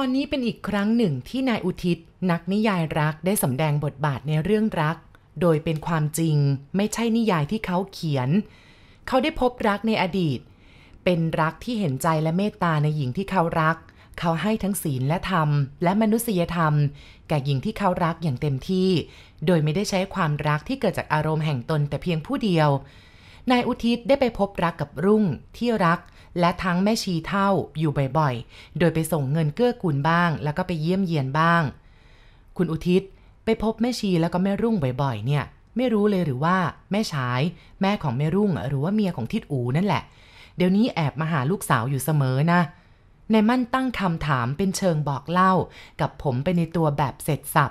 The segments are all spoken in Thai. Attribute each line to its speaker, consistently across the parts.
Speaker 1: อนนี้เป็นอีกครั้งหนึ่งที่นายอุทิศ นักนิยายรักได้สำแดงบทบาทในเรื่องรัก โดยเป็นความจริง ไม่ใช่นิยายที่เขาเขียน เขาได้พบรักในอดีต เป็นรักที่เห็นใจและเมตตาในหญิงที่เขารัก เขาให้ทั้งศีลและธรรม และมนุษยธรรม แก่หญิงที่เขารักอย่างเต็มที่ โดยไม่ได้ใช้ความรักที่เกิดจากอารมณ์แห่งตนแต่เพียงผู้เดียวนายอุทิศได้ไปพบรักกับรุ่งที่รัก และทั้งแม่ชีเท่าอยู่บ่อยๆ โดยไปส่งเงินเกื้อกูลบ้าง แล้วก็ไปเยี่ยมเยียนบ้าง คุณอุทิศไปพบแม่ชีแล้วก็แม่รุ่งบ่อยๆ เนี่ย ไม่รู้เลยหรือว่าแม่ชาย แม่ของแม่รุ่งหรือว่าเมียของทิดอูนั่นแหละ เดี๋ยวนี้แอบมาหาลูกสาวอยู่เสมอนะนายมั่นตั้งคำถามเป็นเชิงบอกเล่า กับผมไปในตัวแบบเสร็จสับ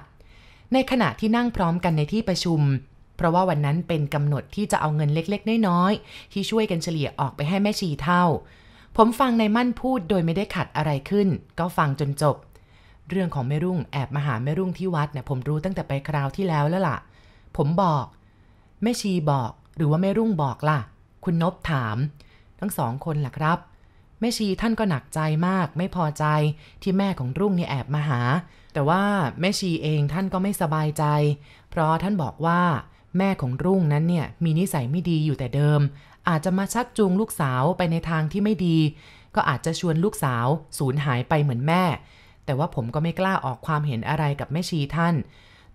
Speaker 1: ในขณะที่นั่งพร้อมกันในที่ประชุม เพราะว่าวันนั้นเป็นกำหนดที่จะเอาเงินเล็กๆ น้อยๆ ที่ช่วยกันเฉลี่ยออกไปให้แม่ชีเท่า ผมฟังนายมั่นพูดโดยไม่ได้ขัดอะไรขึ้น ก็ฟังจนจบ เรื่องของแม่รุ่งแอบมาหาแม่รุ่งที่วัดเนี่ยผมรู้ตั้งแต่ไปคราวที่แล้วแล้วล่ะ ผมบอก แม่ชีบอกหรือว่าแม่รุ่งบอกล่ะ คุณนบถาม ทั้งสองคนล่ะครับแม่ชีท่านก็หนักใจมากไม่พอใจที่แม่ของรุ่งเนี่ยแอบมาหา แต่ว่าแม่ชีเองท่านก็ไม่สบายใจ เพราะท่านบอกว่า แม่ของรุ่งนั้นเนี่ยมีนิสัยไม่ดีอยู่แต่เดิม อาจจะมาชักจูงลูกสาวไปในทางที่ไม่ดี ก็อาจจะชวนลูกสาวสูญหายไปเหมือนแม่ แต่ว่าผมก็ไม่กล้าออกความเห็นอะไรกับแม่ชีท่าน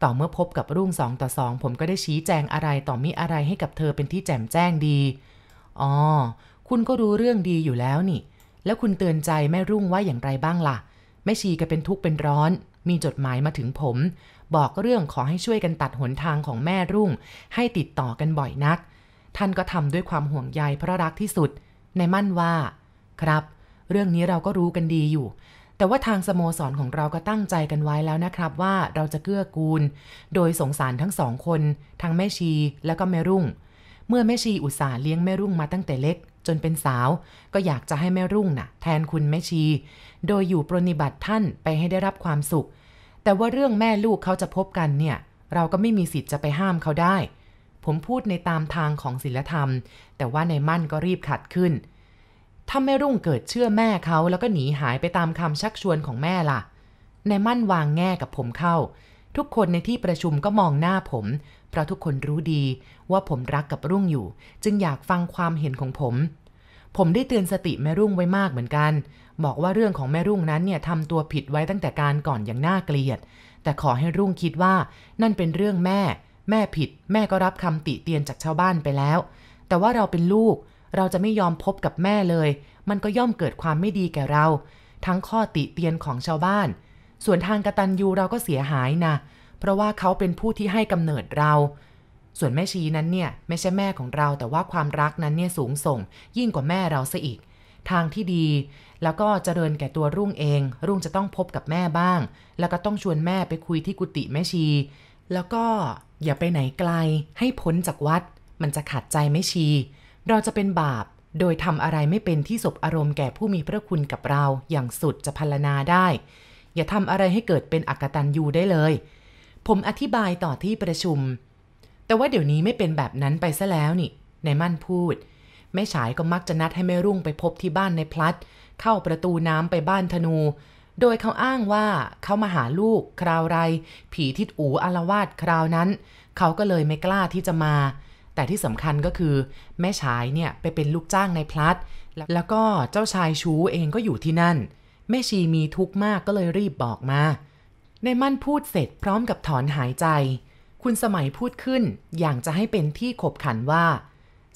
Speaker 1: ต่อเมื่อพบกับรุ่งสองต่อสองผมก็ได้ชี้แจงอะไรต่อมิอะไรให้กับเธอเป็นที่แจ่มแจ้งดี อ๋อ คุณก็รู้เรื่องดีอยู่แล้วนี่ แล้วคุณเตือนใจแม่รุ่งว่าอย่างไรบ้างล่ะ แม่ชีก็เป็นทุกข์เป็นร้อน มีจดหมายมาถึงผม บอกเรื่องขอให้ช่วยกันตัดหนทางของแม่รุ่ง ให้ติดต่อกันบ่อยนัก ท่านก็ทำด้วยความห่วงใยเพราะรักที่สุด ในมั่นว่า ครับ เรื่องนี้เราก็รู้กันดีอยู่ แต่ว่าทางสโมสรของเราก็ตั้งใจกันไว้แล้วนะครับว่าเราจะเกื้อกูล โดยสงสารทั้งสองคน ทั้งแม่ชีและก็แม่รุ่ง เมื่อแม่ชีอุตส่าห์เลี้ยงแม่รุ่งมาตั้งแต่เล็ก จนเป็นสาว ก็อยากจะให้แม่รุ่งน่ะ แทนคุณแม่ชี โดยอยู่ปรนิบัติท่านไปให้ได้รับความสุข แต่ว่าเรื่องแม่ลูกเขาจะพบกันเนี่ย เราก็ไม่มีสิทธิ์จะไปห้ามเขาได้ ผมพูดในตามทางของศีลธรรม แต่ว่าในมั่นก็รีบขัดขึ้น ถ้าแม่รุ่งเกิดเชื่อแม่เขาแล้วก็หนีหายไปตามคำชักชวนของแม่ล่ะ ในมั่นวางแง่กับผมเข้า ทุกคนในที่ประชุมก็มองหน้าผม เพราะทุกคนรู้ดีว่าผมรักกับรุ่งอยู่ จึงอยากฟังความเห็นของผม ผมได้เตือนสติแม่รุ่งไว้มากเหมือนกัน บอกว่าเรื่องของแม่รุ่งนั้นเนี่ยทำตัวผิดไว้ตั้งแต่การก่อนอย่างน่าเกลียด แต่ขอให้รุ่งคิดว่านั่นเป็นเรื่องแม่ แม่ผิด แม่ก็รับคำติเตียนจากชาวบ้านไปแล้ว แต่ว่าเราเป็นลูก เราจะไม่ยอมพบกับแม่เลย มันก็ย่อมเกิดความไม่ดีแก่เรา ทั้งข้อติเตียนของชาวบ้าน ส่วนทางกตัญญูเราก็เสียหายนะเพราะว่าเขาเป็นผู้ที่ให้กำเนิดเรา ส่วนแม่ชีนั้นเนี่ยไม่ใช่แม่ของเราแต่ว่าความรักนั้นเนี่ยสูงส่ง ยิ่งกว่าแม่เราซะอีก ทางที่ดี แล้วก็เจริญแก่ตัวรุ่งเอง รุ่งจะต้องพบกับแม่บ้าง แล้วก็ต้องชวนแม่ไปคุยที่กุฏิแม่ชี แล้วก็อย่าไปไหนไกลให้พ้นจากวัด มันจะขัดใจแม่ชี เราจะเป็นบาปโดยทำอะไรไม่เป็นที่สบอารมณ์แก่ผู้มีพระคุณกับเราอย่างสุดจะพรรณนาได้ อย่าทำอะไรให้เกิดเป็นอักตันยูได้เลย ผมอธิบายต่อที่ประชุม แต่ว่าเดี๋ยวนี้ไม่เป็นแบบนั้นไปซะแล้วนี่นายมั่นพูด แม่ฉายก็มักจะนัดให้แม่รุ่งไปพบที่บ้านในพลัด เข้าประตูน้ำไปบ้านธนู โดยเขาอ้างว่าเขามาหาลูกคราวไร ผีทิดอูอารวาสคราวนั้น เขาก็เลยไม่กล้าที่จะมา แต่ที่สำคัญก็คือ แม่ฉายเนี่ยไปเป็นลูกจ้างในพลัด แล้วก็เจ้าชายชูเองก็อยู่ที่นั่น แม่ชีมีทุกข์มากก็เลยรีบบอกมาในมั่นพูดเสร็จพร้อมกับถอนหายใจ คุณสมัยพูดขึ้นอย่างจะให้เป็นที่ขบขันว่า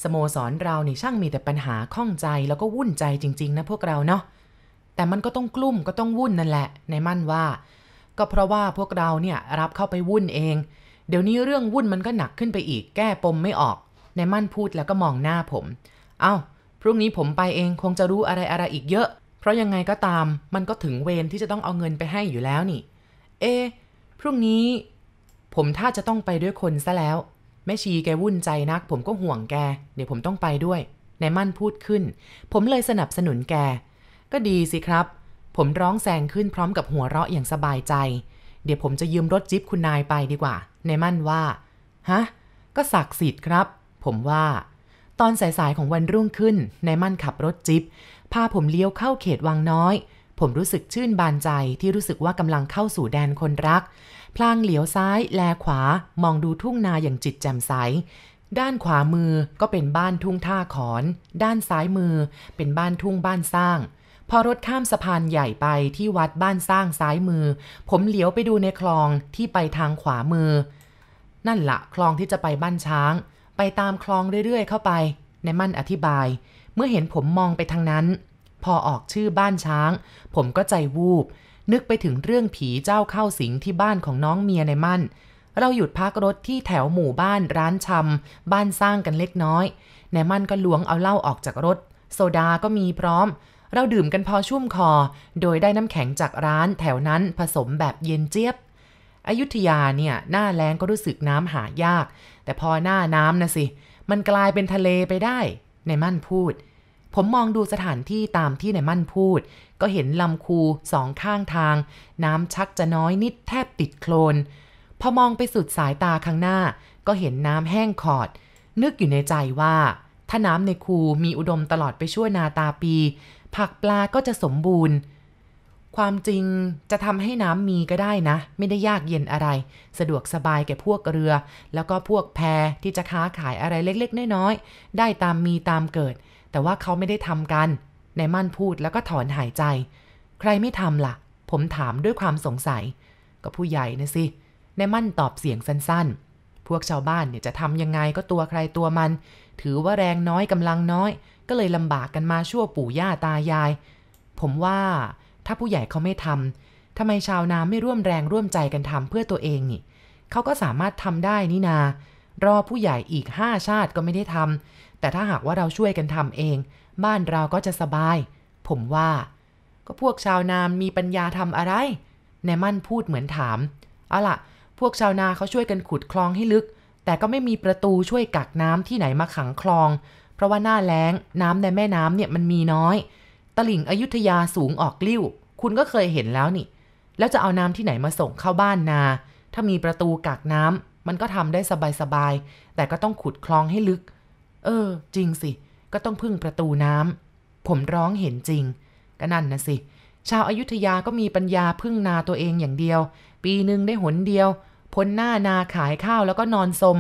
Speaker 1: สโมสรเรานี่ช่างมีแต่ปัญหาข้องใจแล้วก็วุ่นใจจริง ๆ นะพวกเราเนาะแต่มันก็ต้องกลุ่มก็ต้องวุ่นนั่นแหละ ในมั่นว่า ก็เพราะว่าพวกเราเนี่ยรับเข้าไปวุ่นเอง เดี๋ยวนี้เรื่องวุ่นมันก็หนักขึ้นไปอีกแก้ปมไม่ออก ในมั่นพูดแล้วก็มองหน้าผม เอา้า พรุ่งนี้ผมไปเองคงจะรู้อะไรอะไรอีกเยอะ เพราะยังไงก็ตามมันก็ถึงเวรที่จะต้องเอาเงินไปให้อยู่แล้วนี่ เอ พรุ่งนี้ ผมถ้าจะต้องไปด้วยคนซะแล้ว แม่ชีแกวุ่นใจนัก ผมก็ห่วงแก เดี๋ยวผมต้องไปด้วยนายมั่นพูดขึ้น ผมเลยสนับสนุนแก ก็ดีสิครับ ผมร้องแซงขึ้นพร้อมกับหัวเราะอย่างสบายใจ เดี๋ยวผมจะยืมรถจิ๊บคุณนายไปดีกว่า นายมั่นว่า ฮะ ก็ศักดิ์สิทธิ์ครับ ผมว่า ตอนสายๆของวันรุ่งขึ้นนายมั่นขับรถจิ๊บพาผมเลี้ยวเข้าเขตวังน้อย ผมรู้สึกชื่นบานใจที่รู้สึกว่ากำลังเข้าสู่แดนคนรัก พลางเหลียวซ้าย แลขวา มองดูทุ่งนาอย่างจิตแจ่มใส ด้านขวามือก็เป็นบ้านทุ่งท่าขอน ด้านซ้ายมือ เป็นบ้านทุ่งบ้านสร้าง พอรถข้ามสะพานใหญ่ไปที่วัดบ้านสร้างซ้ายมือ ผมเหลียวไปดูในคลองที่ไปทางขวามือ นั่นละคลองที่จะไปบ้านช้าง ไปตามคลองเรื่อยๆ เข้าไป ในมั่นอธิบาย เมื่อเห็นผมมองไปทางนั้น พอออกชื่อบ้านช้าง ผมก็ใจวูบ นึกไปถึงเรื่องผีเจ้าเข้าสิงที่บ้านของน้องเมียในมั่น เราหยุดพักรถที่แถวหมู่บ้านร้านชำบ้านสร้างกันเล็กน้อยในมั่นก็ล้วงเอาเหล้าออกจากรถ โซดาก็มีพร้อม เราดื่มกันพอชุ่มคอ โดยได้น้ำแข็งจากร้านแถวนั้นผสมแบบเย็นเจี๊ยบ อยุธยาเนี่ยหน้าแล้งก็รู้สึกน้ำหายาก แต่พอหน้าน้ำนะสิ มันกลายเป็นทะเลไปได้ ในมั่นพูด ผมมองดูสถานที่ตามที่ในมั่นพูด ก็เห็นลำคูสองข้างทาง น้ำชักจะน้อยนิดแทบติดโคลน พอมองไปสุดสายตาข้างหน้า ก็เห็นน้ำแห้งขอด นึกอยู่ในใจว่า ถ้าน้ำในคูมีอุดมตลอดไปชั่วนาตาปี ผักปลาก็จะสมบูรณ์ ความจริงจะทำให้น้ำมีก็ได้นะ ไม่ได้ยากเย็นอะไร สะดวกสบายแก่พวกเรือ แล้วก็พวกแพที่จะค้าขายอะไรเล็กๆ น้อยๆ ได้ตามมีตามเกิด แต่ว่าเขาไม่ได้ทำกันในมั่นพูดแล้วก็ถอนหายใจ ใครไม่ทำล่ะ ผมถามด้วยความสงสัย ก็ผู้ใหญ่นะสิในมั่นตอบเสียงสั้นๆ พวกชาวบ้านเนี่ยจะทำยังไงก็ตัวใครตัวมัน ถือว่าแรงน้อยกำลังน้อย ก็เลยลำบากกันมาชั่วปู่ย่าตายาย ผมว่า ถ้าผู้ใหญ่เขาไม่ทำทำไมชาวนาไม่ร่วมแรงร่วมใจกันทำเพื่อตัวเองนี่เขาก็สามารถทำได้นี่นา รอผู้ใหญ่อีกห้าชาติก็ไม่ได้ทำแต่ถ้าหากว่าเราช่วยกันทำเอง บ้านเราก็จะสบาย ผมว่า ก็พวกชาวนามีปัญญาทำอะไรแนมั่นพูดเหมือนถามเอาล่ะ พวกชาวนาเขาช่วยกันขุดคลองให้ลึก แต่ก็ไม่มีประตูช่วยกักน้ำที่ไหนมาขังคลอง เพราะว่าหน้าแล้งน้ำในแม่น้ำเนี่ยมันมีน้อย ตลิ่งอยุธยาสูงออกกลิ้ว คุณก็เคยเห็นแล้วนี่ แล้วจะเอาน้ำที่ไหนมาส่งเข้าบ้านนา ถ้ามีประตูกักน้ำมันก็ทำได้สบายๆ แต่ก็ต้องขุดคลองให้ลึก เออ จริงสิ ก็ต้องพึ่งประตูน้ำ ผมร้องเห็นจริง ก็นั่นนะสิ ชาวอายุทยาก็มีปัญญาพึ่งนาตัวเองอย่างเดียว ปีหนึ่งได้หนเดียว พ้นหน้านาขายข้าวแล้วก็นอนสม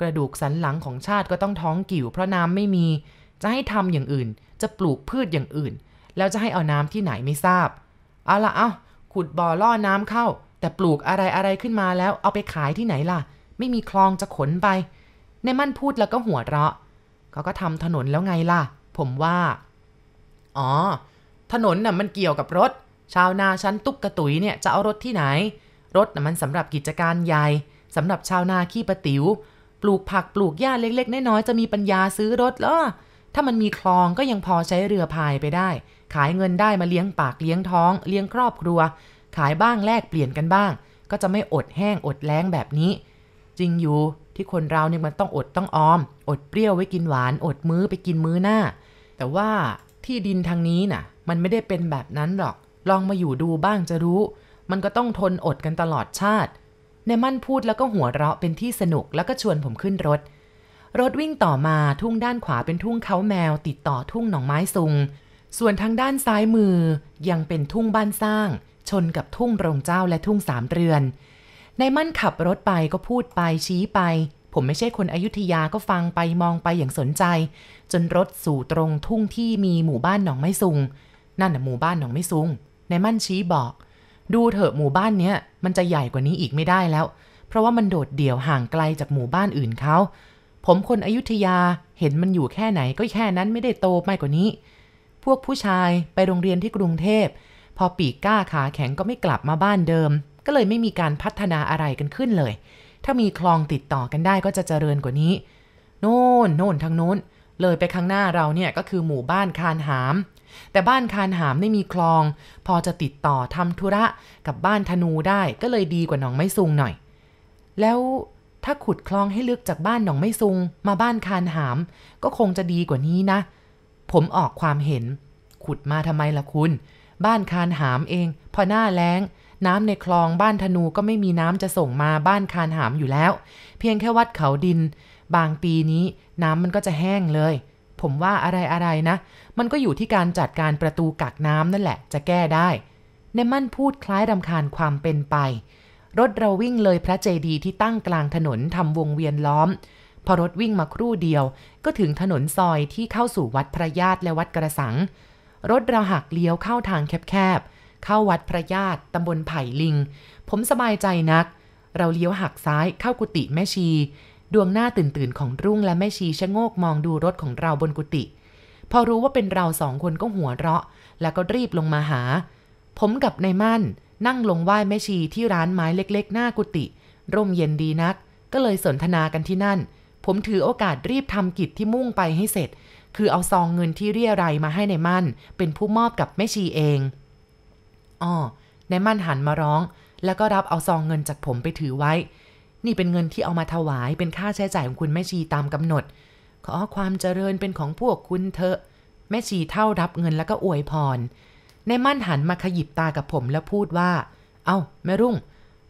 Speaker 1: กระดูกสันหลังของชาติก็ต้องท้องกิ่วเพราะน้ำไม่มี จะให้ทำอย่างอื่น จะปลูกพืชอย่างอื่น แล้วจะให้เอาน้ำที่ไหนไม่ทราบ เอาละเอาขุดบ่อล่อน้ำเข้า แต่ปลูกอะไรอะไรขึ้นมาแล้วเอาไปขายที่ไหนล่ะ ไม่มีคลองจะขนไป ในมั่นพูดแล้วก็หัวเราะเขาก็ทำถนนแล้วไงล่ะ ผมว่า อ๋อ ถนนน่ะมันเกี่ยวกับรถ ชาวนาชั้นตุ๊กกระตุยเนี่ยจะเอารถที่ไหน รถน่ะมันสำหรับกิจการใหญ่สำหรับชาวนาขี้ประติว๋วปลูกผักปลูกหญ้าเล็กๆน้อยๆจะมีปัญญาซื้อรถเหรอถ้ามันมีคลองก็ยังพอใช้เรือพายไปได้ ขายเงินได้มาเลี้ยงปากเลี้ยงท้อง เลี้ยงครอบครัว ขายบ้างแลกเปลี่ยนกันบ้าง ก็จะไม่อดแห้งอดแล้งแบบนี้ จริงอยู่ที่คนเราเนี่ยมันต้องอดต้องออม อดเปรี้ยวไว้กินหวาน อดมื้อไปกินมื้อหน้า แต่ว่าที่ดินทางนี้น่ะ มันไม่ได้เป็นแบบนั้นหรอก ลองมาอยู่ดูบ้างจะรู้ มันก็ต้องทนอดกันตลอดชาติในมั่นพูดแล้วก็หัวเราะเป็นที่สนุกแล้วก็ชวนผมขึ้นรถ รถวิ่งต่อมาทุ่งด้านขวาเป็นทุ่งเขาแมวติดต่อทุ่งหนองไม้ซุง ส่วนทางด้านซ้ายมือยังเป็นทุ่งบ้านสร้าง ชนกับทุ่งโรงเจ้าและทุ่งสามเรือน ในมั่นขับรถไปก็พูดไปชี้ไป ผมไม่ใช่คนอยุธยาก็ฟังไปมองไปอย่างสนใจ จนรถสู่ตรงทุ่งที่มีหมู่บ้านหนองไม้ซุง นั่นน่ะหมู่บ้านหนองไม้ซุง ในมั่นชี้บอก ดูเถอะหมู่บ้านเนี้ยมันจะใหญ่กว่านี้อีกไม่ได้แล้ว เพราะว่ามันโดดเดี่ยวห่างไกลจากหมู่บ้านอื่นเขาผมคนอยุธยาเห็นมันอยู่แค่ไหนก็แค่นั้นไม่ได้โตไปกว่านี้ พวกผู้ชายไปโรงเรียนที่กรุงเทพ พอปีกก้าขาแข็งก็ไม่กลับมาบ้านเดิม ก็เลยไม่มีการพัฒนาอะไรกันขึ้นเลย ถ้ามีคลองติดต่อกันได้ก็จะเจริญกว่านี้ โน่นโน่นทางโน้น เลยไปข้างหน้าเราเนี่ยก็คือหมู่บ้านคานหาม แต่บ้านคานหามไม่มีคลอง พอจะติดต่อทำธุระกับบ้านธนูได้ก็เลยดีกว่าหนองไม้ซุงหน่อย แล้วถ้าขุดคลองให้ลึกจากบ้านหนองไม้ซุง มาบ้านคานหาม ก็คงจะดีกว่านี้นะ ผมออกความเห็น ขุดมาทำไมล่ะคุณ บ้านคานหามเอง พอหน้าแล้ง น้ำในคลองบ้านธนูก็ไม่มีน้ำจะส่งมาบ้านคานหามอยู่แล้ว เพียงแค่วัดเขาดิน บางปีนี้น้ำมันก็จะแห้งเลย ผมว่าอะไรอะไรนะ มันก็อยู่ที่การจัดการประตูกักน้ำนั่นแหละ จะแก้ได้ในมั่นพูดคล้ายรำคาญความเป็นไป รถเราวิ่งเลยพระเจดีย์ที่ตั้งกลางถนนทำวงเวียนล้อม พอรถวิ่งมาครู่เดียว ก็ถึงถนนซอยที่เข้าสู่วัดพระญาติและวัดกระสัง รถเราหักเลี้ยวเข้าทางแคบๆ เข้าวัดพระญาติตำบลไผ่ลิง ผมสบายใจนัก เราเลี้ยวหักซ้ายเข้ากุฏิแม่ชี ดวงหน้าตื่นตื่นของรุ่งและแม่ชีชะโงกมองดูรถของเราบนกุฏิพอรู้ว่าเป็นเราสองคนก็หัวเราะ แล้วก็รีบลงมาหา ผมกับนายมั่น นั่งลงไหว้แม่ชีที่ร้านไม้เล็กๆ หน้ากุฏิร่มเย็นดีนัก ก็เลยสนทนากันที่นั่น ผมถือโอกาสรีบทำกิจที่มุ่งไปให้เสร็จ คือเอาซองเงินที่เรียรายมาให้ในมั่น เป็นผู้มอบกับแม่ชีเองอ๋อในมั่นหันมาร้อง แล้วก็รับเอาซองเงินจากผมไปถือไว้ นี่เป็นเงินที่เอามาถวายเป็นค่าใช้จ่ายของคุณแม่ชีตามกำหนด ขอความเจริญเป็นของพวกคุณเถอะแม่ชีเท่ารับเงินแล้วก็อวยพร ในมั่นหันมาขยิบตากับผมแล้วพูดว่า เอา้าแม่รุ่ง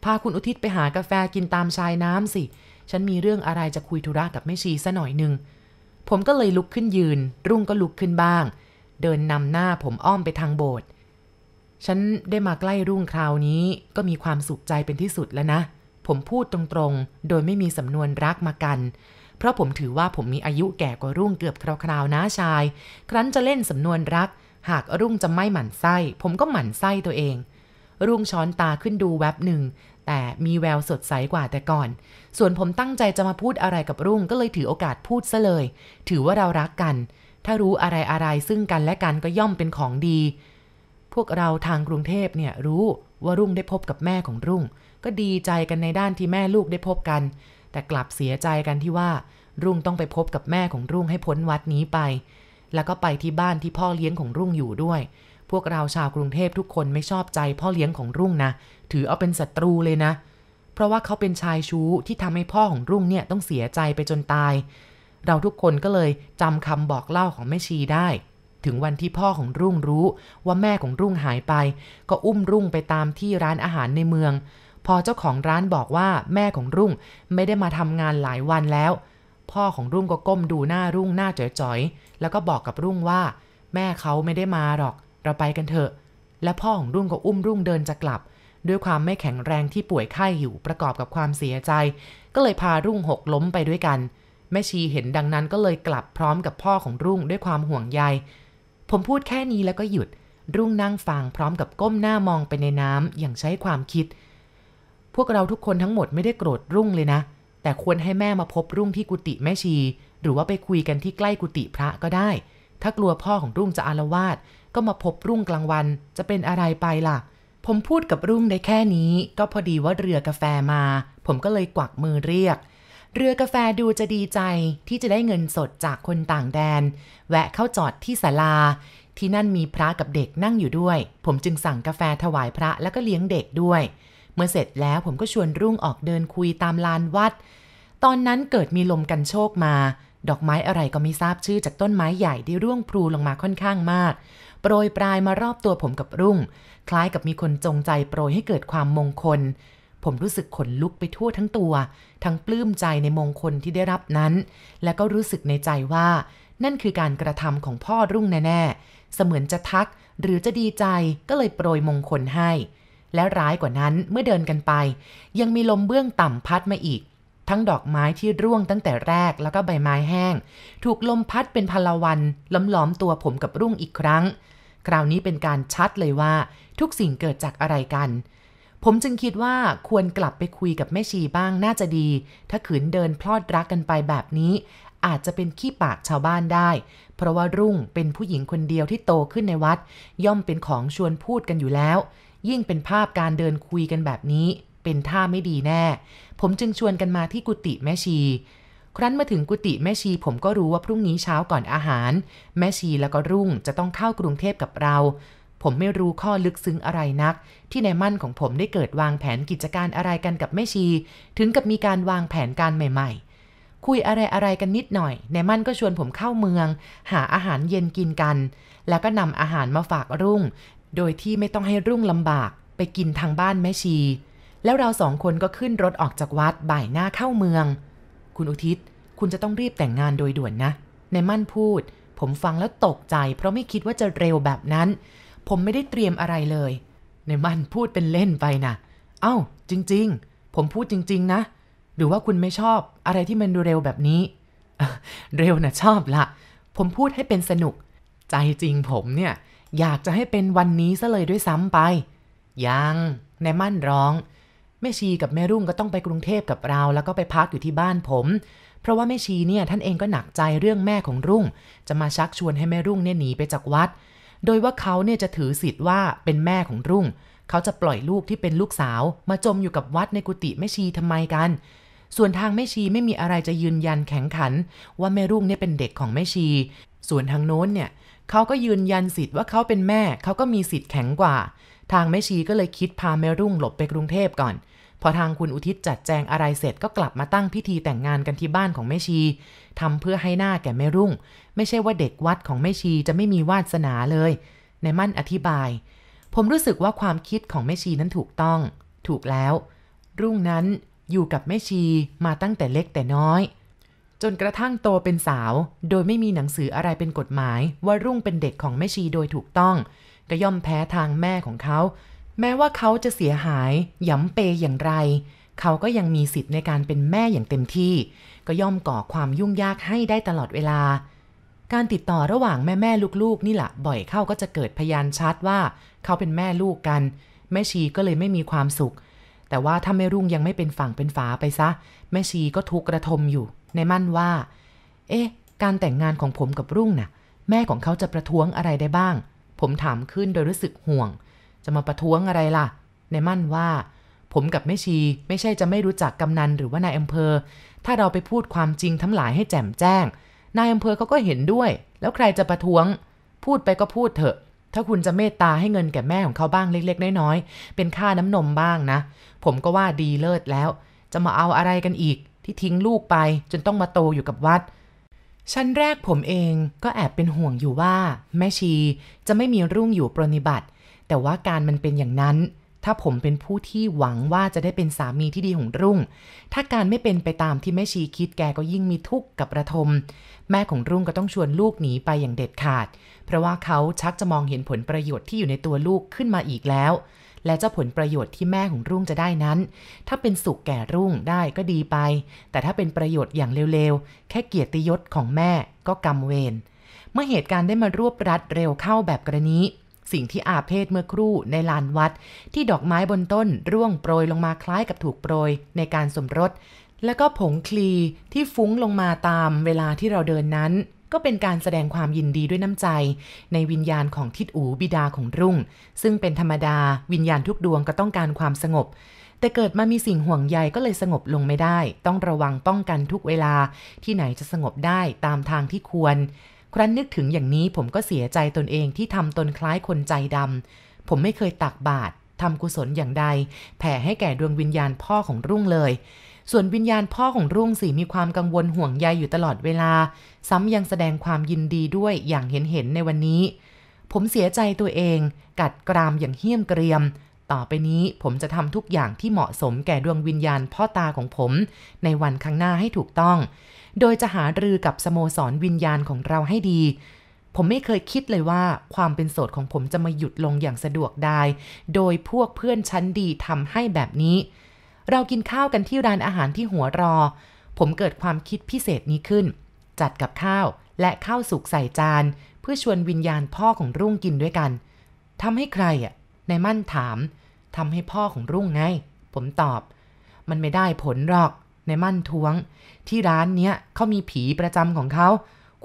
Speaker 1: พาคุณอุทิศไปหากาแฟกินตามชายน้ำสิ ฉันมีเรื่องอะไรจะคุยธุระกับแม่ชีซะหน่อยหนึ่ง ผมก็เลยลุกขึ้นยืน รุ่งก็ลุกขึ้นบ้าง เดินนำหน้าผมอ้อมไปทางโบสถ์ ฉันได้มาใกล้รุ่งคราวนี้ก็มีความสุขใจเป็นที่สุดแล้วนะ ผมพูดตรงๆ โดยไม่มีสำนวนรักมากัน เพราะผมถือว่าผมมีอายุแก่กว่ารุ่งเกือบคราวๆนะชาย ครั้นจะเล่นสำนวนรัก หากรุ่งจะไม่หมั่นไส้ ผมก็หมั่นไส้ตัวเองรุ่งช้อนตาขึ้นดูแวบหนึ่ง แต่มีแววสดใสกว่าแต่ก่อน ส่วนผมตั้งใจจะมาพูดอะไรกับรุ่งก็เลยถือโอกาสพูดซะเลย ถือว่าเรารักกัน ถ้ารู้อะไรอะไรซึ่งกันและกันก็ย่อมเป็นของดี พวกเราทางกรุงเทพเนี่ยรู้ว่ารุ่งได้พบกับแม่ของรุ่ง ก็ดีใจกันในด้านที่แม่ลูกได้พบกัน แต่กลับเสียใจกันที่ว่า รุ่งต้องไปพบกับแม่ของรุ่งให้พ้นวัดนี้ไป แล้วก็ไปที่บ้านที่พ่อเลี้ยงของรุ่งอยู่ด้วย พวกเราชาวกรุงเทพทุกคนไม่ชอบใจพ่อเลี้ยงของรุ่งนะ ถือเอาเป็นศัตรูเลยนะ เพราะว่าเขาเป็นชายชู้ที่ทำให้พ่อของรุ่งเนี่ยต้องเสียใจไปจนตาย เราทุกคนก็เลยจำคำบอกเล่าของแม่ชีได้ ถึงวันที่พ่อของรุ่งรู้ว่าแม่ของรุ่งหายไป ก็อุ้มรุ่งไปตามที่ร้านอาหารในเมือง พอเจ้าของร้านบอกว่าแม่ของรุ่งไม่ได้มาทำงานหลายวันแล้ว พ่อของรุ่งก็ก้มดูหน้ารุ่งหน้าจ๋อยๆ แล้วก็บอกกับรุ่งว่า แม่เขาไม่ได้มาหรอก เราไปกันเถอะ และพ่อของรุ่งก็อุ้มรุ่งเดินจะกลับ ด้วยความไม่แข็งแรงที่ป่วยไข้อยู่ประกอบกับความเสียใจ ก็เลยพารุ่งหกล้มไปด้วยกัน แม่ชีเห็นดังนั้นก็เลยกลับพร้อมกับพ่อของรุ่งด้วยความห่วงใย ผมพูดแค่นี้แล้วก็หยุด รุ่งนั่งฟังพร้อมกับก้มหน้ามองไปในน้ำอย่างใช้ความคิด พวกเราทุกคนทั้งหมดไม่ได้โกรธรุ่งเลยนะ แต่ควรให้แม่มาพบรุ่งที่กุฏิแม่ชี หรือว่าไปคุยกันที่ใกล้กุฏิพระก็ได้ ถ้ากลัวพ่อของรุ่งจะอารวาสก็มาพบรุ่งกลางวันจะเป็นอะไรไปล่ะ ผมพูดกับรุ่งได้แค่นี้ ก็พอดีว่าเรือกาแฟมา ผมก็เลยกวักมือเรียก เรือกาแฟดูจะดีใจที่จะได้เงินสดจากคนต่างแดน แวะเข้าจอดที่ศาลา ที่นั่นมีพระกับเด็กนั่งอยู่ด้วย ผมจึงสั่งกาแฟถวายพระแล้วก็เลี้ยงเด็กด้วย เมื่อเสร็จแล้วผมก็ชวนรุ่งออกเดินคุยตามลานวัด ตอนนั้นเกิดมีลมกันโชกมา ดอกไม้อะไรก็ไม่ทราบชื่อจากต้นไม้ใหญ่ที่ร่วงพลูลงมาค่อนข้างมาก โปรยปลายมารอบตัวผมกับรุ่ง คล้ายกับมีคนจงใจโปรยให้เกิดความมงคล ผมรู้สึกขนลุกไปทั่วทั้งตัว ทั้งปลื้มใจในมงคลที่ได้รับนั้น และก็รู้สึกในใจว่า นั่นคือการกระทำของพ่อรุ่งแน่ๆ เสมือนจะทักหรือจะดีใจก็เลยโปรยมงคลให้ และร้ายกว่านั้นเมื่อเดินกันไป ยังมีลมเบื้องต่ำพัดมาอีกทั้งดอกไม้ที่ร่วงตั้งแต่แรกแล้วก็ใบไม้แห้ง ถูกลมพัดเป็นพลวันล้อมล้อมตัวผมกับรุ่งอีกครั้ง คราวนี้เป็นการชัดเลยว่า ทุกสิ่งเกิดจากอะไรกัน ผมจึงคิดว่าควรกลับไปคุยกับแม่ชีบ้างน่าจะดี ถ้าขืนเดินพลอดรักกันไปแบบนี้ อาจจะเป็นขี้ปากชาวบ้านได้ เพราะว่ารุ่งเป็นผู้หญิงคนเดียวที่โตขึ้นในวัด ย่อมเป็นของชวนพูดกันอยู่แล้ว ยิ่งเป็นภาพการเดินคุยกันแบบนี้ เป็นท่าไม่ดีแน่ ผมจึงชวนกันมาที่กุฏิแม่ชี ครั้นมาถึงกุฏิแม่ชีผมก็รู้ว่าพรุ่งนี้เช้าก่อนอาหาร แม่ชีแล้วก็รุ่งจะต้องเข้ากรุงเทพกับเรา ผมไม่รู้ข้อลึกซึ้งอะไรนัก ที่ในมั่นของผมได้เกิดวางแผนกิจการอะไรกันกับแม่ชี ถึงกับมีการวางแผนการใหม่ๆ คุยอะไรอะไรกันนิดหน่อย ในมั่นก็ชวนผมเข้าเมือง หาอาหารเย็นกินกัน แล้วก็นำอาหารมาฝากรุ่ง โดยที่ไม่ต้องให้รุ่งลำบาก ไปกินทางบ้านแม่ชี แล้วเราสองคนก็ขึ้นรถออกจากวัดบ่ายหน้าเข้าเมือง คุณอุทิศ คุณจะต้องรีบแต่งงานโดยด่วนนะ ในมั่นพูด ผมฟังแล้วตกใจ เพราะไม่คิดว่าจะเร็วแบบนั้น ผมไม่ได้เตรียมอะไรเลย ในมั่นพูดเป็นเล่นไปนะเอ้า จริง ๆ ผมพูดจริง ๆ นะ หรือว่าคุณไม่ชอบอะไรที่มันดูเร็วแบบนี้ เร็วนะชอบละผมพูดให้เป็นสนุก ใจจริงผมเนี่ย อยากจะให้เป็นวันนี้ซะเลยด้วยซ้ำไป ยังในมั่นร้อง ม่ชีกับแม่รุ่งก็ต้องไปกรุงเทพกับเรา แล้วก็ไปพักอยู่ที่บ้านผม เพราะว่าแม่ชีเนี่ยท่านเองก็หนักใจเรื่องแม่ของรุ่ง จะมาชักชวนให้แม่รุ่งเนี่ยหนีไปจากวัด โดยว่าเขาเนี่ยจะถือสิทธิ์ว่าเป็นแม่ของรุ่ง เขาจะปล่อยลูกที่เป็นลูกสาว มาจมอยู่กับวัดในกุฏิแม่ชีทำไมกัน ส่วนทางแม่ชีไม่มีอะไรจะยืนยันแข็งขัน ว่าแม่รุ่งเนี่ยเป็นเด็กของแม่ชี ส่วนทางโน้นเนี่ยเขาก็ยืนยันสิทธิ์ว่าเขาเป็นแม่ เขาก็มีสิทธิ์แข็งกว่า ทางแม่ชีก็เลยคิดพาแม่รุ่งหลบไปกรุงเทพก่อน พอทางคุณอุทิศจัดแจงอะไรเสร็จก็กลับมาตั้งพิธีแต่งงานกันที่บ้านของแม่ชีทำเพื่อให้หน้าแก่แม่รุ่ง ไม่ใช่ว่าเด็กวัดของแม่ชีจะไม่มีวาสนาเลย ในมั่นอธิบาย ผมรู้สึกว่าความคิดของแม่ชีนั้นถูกต้อง ถูกแล้ว รุ่งนั้นอยู่กับแม่ชีมาตั้งแต่เล็กแต่น้อย จนกระทั่งโตเป็นสาว โดยไม่มีหนังสืออะไรเป็นกฎหมาย ว่ารุ่งเป็นเด็กของแม่ชีโดยถูกต้องก็ย่อมแพ้ทางแม่ของเขา แม้ว่าเขาจะเสียหายย้ำเปยอย่างไร เขาก็ยังมีสิทธิ์ในการเป็นแม่อย่างเต็มที่ ก็ย่อมก่อความยุ่งยากให้ได้ตลอดเวลา การติดต่อระหว่างแม่แม่ลูกๆ นี่แหละบ่อยเข้าก็จะเกิดพยานชัดว่า เขาเป็นแม่ลูกกัน แม่ชีก็เลยไม่มีความสุข แต่ว่าถ้าแม่รุ่งยังไม่เป็นฝั่งเป็นฝาไปซะ แม่ชีก็ทุกข์ระทมอยู่ ในมั่นว่า เอ๊ะ การแต่งงานของผมกับรุ่งน่ะ แม่ของเขาจะประท้วงอะไรได้บ้าง ผมถามขึ้นโดยรู้สึกห่วง จะมาประท้วงอะไรล่ะ ในมั่นว่า ผมกับแม่ชีไม่ใช่จะไม่รู้จักกำนันหรือว่านายอำเภอ ถ้าเราไปพูดความจริงทั้งหลายให้แจ่มแจ้ง นายอำเภอเขาก็เห็นด้วย แล้วใครจะประท้วง พูดไปก็พูดเถอะ ถ้าคุณจะเมตตาให้เงินแก่แม่ของเขาบ้างเล็กๆน้อยๆเป็นค่าน้ำนมบ้างนะ ผมก็ว่าดีเลิศแล้ว จะมาเอาอะไรกันอีก ที่ทิ้งลูกไปจนต้องมาโตอยู่กับวัดชั้นแรกผมเองก็แอบเป็นห่วงอยู่ว่า แม่ชีจะไม่มีรุ่งอยู่ปรนิบัติ แต่ว่าการมันเป็นอย่างนั้น ถ้าผมเป็นผู้ที่หวังว่าจะได้เป็นสามีที่ดีของรุ่ง ถ้าการไม่เป็นไปตามที่แม่ชีคิดแกก็ยิ่งมีทุกข์กับระทม แม่ของรุ่งก็ต้องชวนลูกหนีไปอย่างเด็ดขาด เพราะว่าเขาชักจะมองเห็นผลประโยชน์ที่อยู่ในตัวลูกขึ้นมาอีกแล้วและเจ้าผลประโยชน์ที่แม่ของรุ่งจะได้นั้น ถ้าเป็นสุขแก่รุ่งได้ก็ดีไป แต่ถ้าเป็นประโยชน์อย่างเร็วๆ แค่เกียรติยศของแม่ก็กำเวร เมื่อเหตุการณ์ได้มารวบรัดเร็วเข้าแบบกรณี สิ่งที่อาเพศเมื่อครู่ในลานวัด ที่ดอกไม้บนต้นร่วงโปรยลงมาคล้ายกับถูกโปรยในการสมรส แล้วก็ผงคลีที่ฟุ้งลงมาตามเวลาที่เราเดินนั้น ก็เป็นการแสดงความยินดีด้วยน้ำใจ ในวิญญาณของทิดอูบิดาของรุ่ง ซึ่งเป็นธรรมดาวิญญาณทุกดวงก็ต้องการความสงบแต่เกิดมามีสิ่งห่วงใยก็เลยสงบลงไม่ได้ ต้องระวังป้องกันทุกเวลาที่ไหนจะสงบได้ตามทางที่ควร ครั้นนึกถึงอย่างนี้ผมก็เสียใจตนเองที่ทำตนคล้ายคนใจดำ ผมไม่เคยตักบาตรทำกุศลอย่างใด แผ่ให้แก่ดวงวิญญาณพ่อของรุ่งเลย ส่วนวิญญาณพ่อของรุ่งสิมีความกังวลห่วงใยอยู่ตลอดเวลา ซ้ำยังแสดงความยินดีด้วยอย่างเห็นเห็นในวันนี้ ผมเสียใจตัวเอง กัดกรามอย่างเหี้ยมเกรียม ต่อไปนี้ผมจะทำทุกอย่างที่เหมาะสมแก่ดวงวิญญาณพ่อตาของผม ในวันข้างหน้าให้ถูกต้อง โดยจะหารือกับสโมสรวิญญาณของเราให้ดี ผมไม่เคยคิดเลยว่าความเป็นโสดของผมจะมาหยุดลงอย่างสะดวกได้ โดยพวกเพื่อนชั้นดีทำให้แบบนี้ เรากินข้าวกันที่ร้านอาหารที่หัวรอ ผมเกิดความคิดพิเศษนี้ขึ้น จัดกับข้าวและข้าวสุกใส่จาน เพื่อชวนวิญญาณพ่อของรุ่งกินด้วยกันทำให้ใครอะนายมั่นถามทำให้พ่อของรุ่งไง ผมตอบ มันไม่ได้ผลหรอก ในมั่นท้วง ที่ร้านเนี้ยเขามีผีประจำของเขา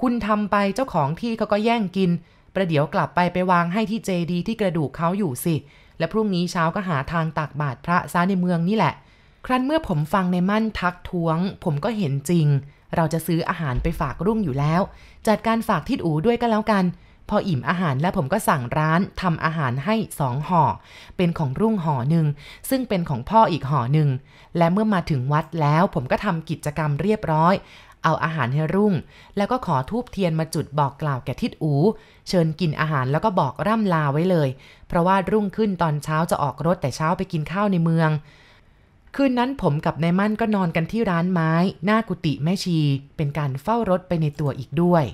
Speaker 1: คุณทำไปเจ้าของที่เขาก็แย่งกิน ประเดี๋ยวกลับไปไปวางให้ที่เจดีที่กระดูกเขาอยู่สิ และพรุ่งนี้เช้าก็หาทางตักบาตรพระซาในเมืองนี่แหละ ครั้นเมื่อผมฟังในมั่นทักท้วง ผมก็เห็นจริง เราจะซื้ออาหารไปฝากรุ่งอยู่แล้ว จัดการฝากทิดอูด้วยก็แล้วกัน พออิ่มอาหารแล้วผมก็สั่งร้านทำอาหารให้สองห่อ เป็นของรุ่งห่อหนึ่ง ซึ่งเป็นของพ่ออีกห่อหนึ่ง และเมื่อมาถึงวัดแล้วผมก็ทำกิจกรรมเรียบร้อย เอาอาหารให้รุ่ง แล้วก็ขอทูบเทียนมาจุดบอกกล่าวแก่ทิดอู เชิญกินอาหารแล้วก็บอกร่ำลาไว้เลย เพราะว่ารุ่งขึ้นตอนเช้าจะออกรถแต่เช้าไปกินข้าวในเมืองคืนนั้นผมกับนายมั่นก็นอนกันที่ร้านไม้ หน้ากุฏิแม่ชี เป็นการเฝ้ารถไปในตัวอีกด้วย